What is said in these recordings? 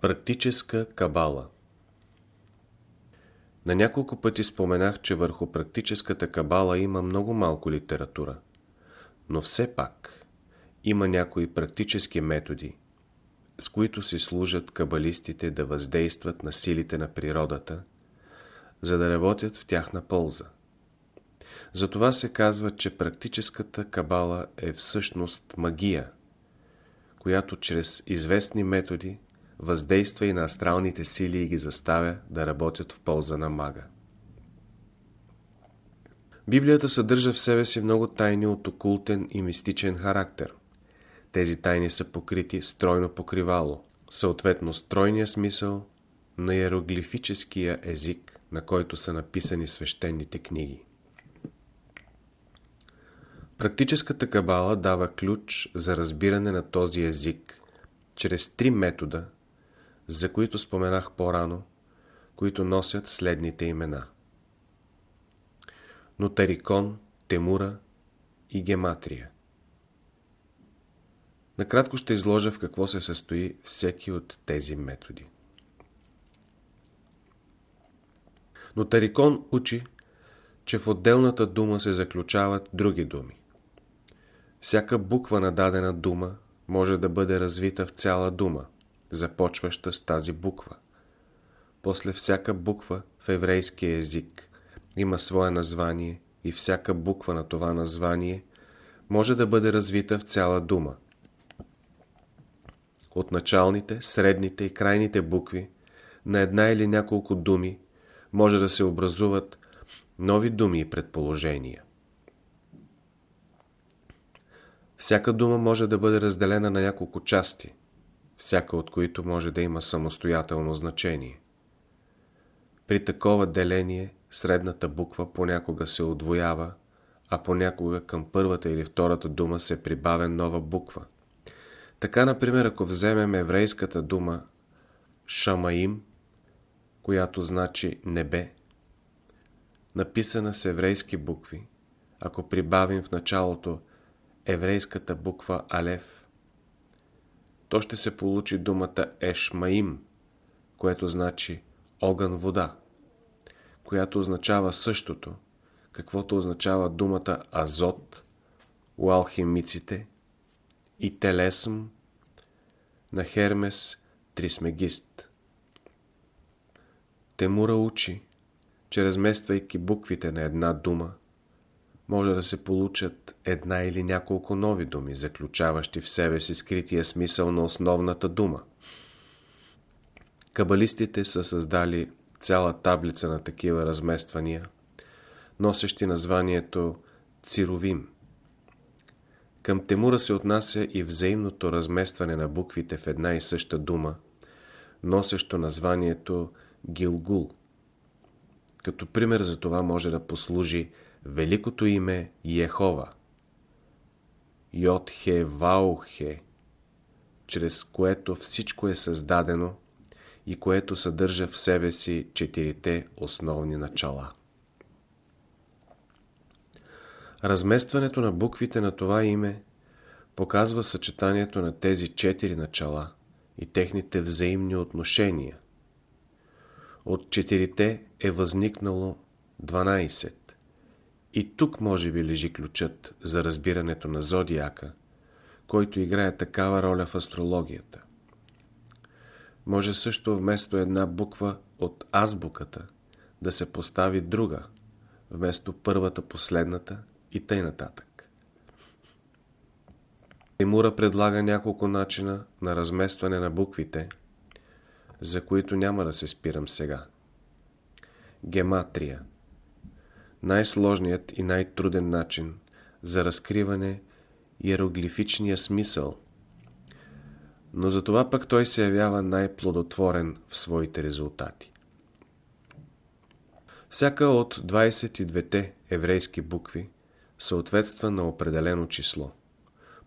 Практическа кабала На няколко пъти споменах, че върху практическата кабала има много малко литература, но все пак има някои практически методи, с които си служат кабалистите да въздействат на силите на природата, за да работят в тяхна полза. Затова се казва, че практическата кабала е всъщност магия, която чрез известни методи въздейства и на астралните сили и ги заставя да работят в полза на мага. Библията съдържа в себе си много тайни от окултен и мистичен характер. Тези тайни са покрити стройно покривало, съответно стройния смисъл на иероглифическия език, на който са написани свещените книги. Практическата кабала дава ключ за разбиране на този език чрез три метода, за които споменах по-рано, които носят следните имена. Нотарикон, Темура и Гематрия. Накратко ще изложа в какво се състои всеки от тези методи. Нотарикон учи, че в отделната дума се заключават други думи. Всяка буква на дадена дума може да бъде развита в цяла дума, започваща с тази буква. После всяка буква в еврейския език има свое название и всяка буква на това название може да бъде развита в цяла дума. От началните, средните и крайните букви на една или няколко думи може да се образуват нови думи и предположения. Всяка дума може да бъде разделена на няколко части, всяка от които може да има самостоятелно значение. При такова деление средната буква понякога се отвоява, а понякога към първата или втората дума се прибавя нова буква. Така, например, ако вземем еврейската дума Шамаим, която значи небе, написана с еврейски букви, ако прибавим в началото еврейската буква Алев, то ще се получи думата Ешмаим, което значи огън вода, която означава същото, каквото означава думата азот у алхимиците и телесм на Хермес Трисмегист. Темура учи, че размествайки буквите на една дума, може да се получат една или няколко нови думи, заключаващи в себе си скрития смисъл на основната дума. Кабалистите са създали цяла таблица на такива размествания, носещи названието Цировим. Към Темура се отнася и взаимното разместване на буквите в една и съща дума, носещо названието Гилгул. Като пример за това може да послужи великото име Йехова, Йотхе Ваухе, чрез което всичко е създадено и което съдържа в себе си четирите основни начала. Разместването на буквите на това име показва съчетанието на тези четири начала и техните взаимни отношения. От четирите е възникнало 12. И тук може би лежи ключът за разбирането на зодиака, който играе такава роля в астрологията. Може също вместо една буква от азбуката да се постави друга, вместо първата последната и тъй нататък. Тимура предлага няколко начина на разместване на буквите, за които няма да се спирам сега. Гематрия – най-сложният и най-труден начин за разкриване иероглифичния смисъл, но за това пък той се явява най-плодотворен в своите резултати. Всяка от 22-те еврейски букви съответства на определено число.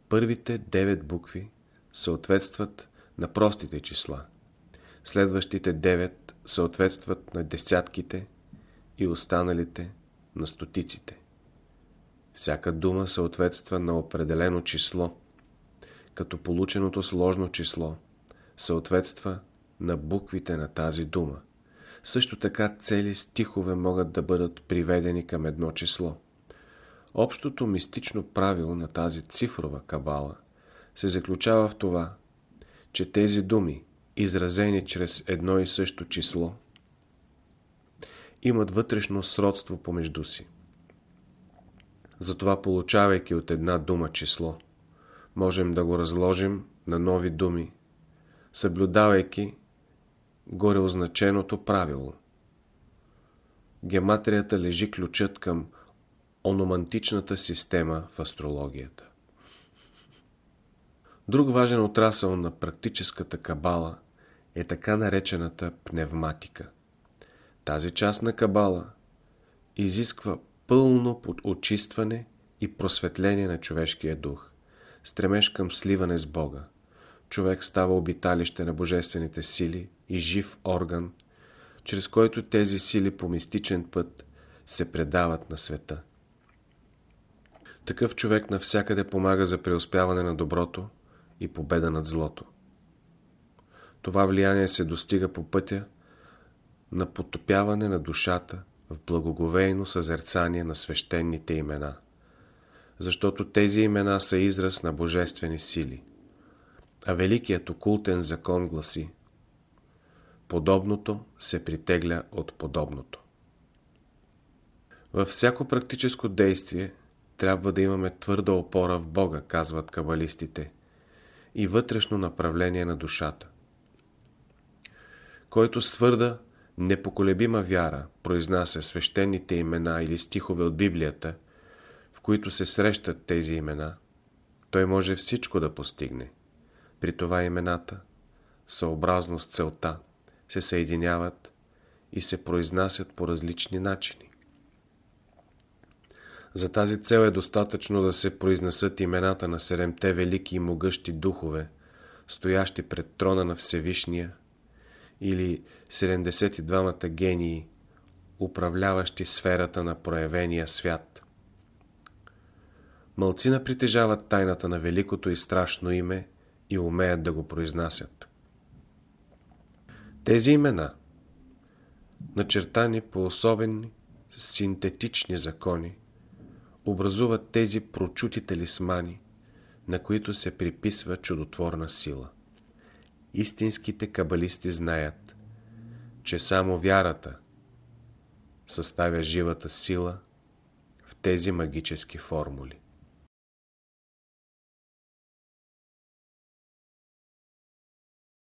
Първите 9 букви съответстват на простите числа. Следващите 9 съответстват на десятките и останалите на стотиците. Всяка дума съответства на определено число, като полученото сложно число съответства на буквите на тази дума. Също така цели стихове могат да бъдат приведени към едно число. Общото мистично правило на тази цифрова кабала се заключава в това, че тези думи, изразени чрез едно и също число, имат вътрешно сродство помежду си. Затова, получавайки от една дума число, можем да го разложим на нови думи, съблюдавайки горе означеното правило. Гематрията лежи ключът към ономантичната система в астрологията. Друг важен отрасъл на практическата кабала е така наречената пневматика. Тази част на кабала изисква пълно очистване и просветление на човешкия дух, стремеж към сливане с Бога. Човек става обиталище на божествените сили и жив орган, чрез който тези сили по мистичен път се предават на света. Такъв човек навсякъде помага за преуспяване на доброто и победа над злото. Това влияние се достига по пътя на потопяване на душата в благоговейно съзерцание на свещените имена, защото тези имена са израз на божествени сили. А великият окултен закон гласи Подобното се притегля от подобното. Във всяко практическо действие трябва да имаме твърда опора в Бога, казват кабалистите, и вътрешно направление на душата. Който с твърда, непоколебима вяра произнася свещените имена или стихове от Библията, в които се срещат тези имена, той може всичко да постигне. При това имената, съобразно с целта, се съединяват и се произнасят по различни начини. За тази цел е достатъчно да се произнесат имената на седемте велики и могъщи духове, стоящи пред трона на Всевишния, или 72-мата гении, управляващи сферата на проявения свят. Мълцина притежават тайната на великото и страшно име и умеят да го произнасят. Тези имена, начертани по особени синтетични закони, образуват тези прочути талисмани, на които се приписва чудотворна сила. Истинските кабалисти знаят, че само вярата съставя живата сила в тези магически формули.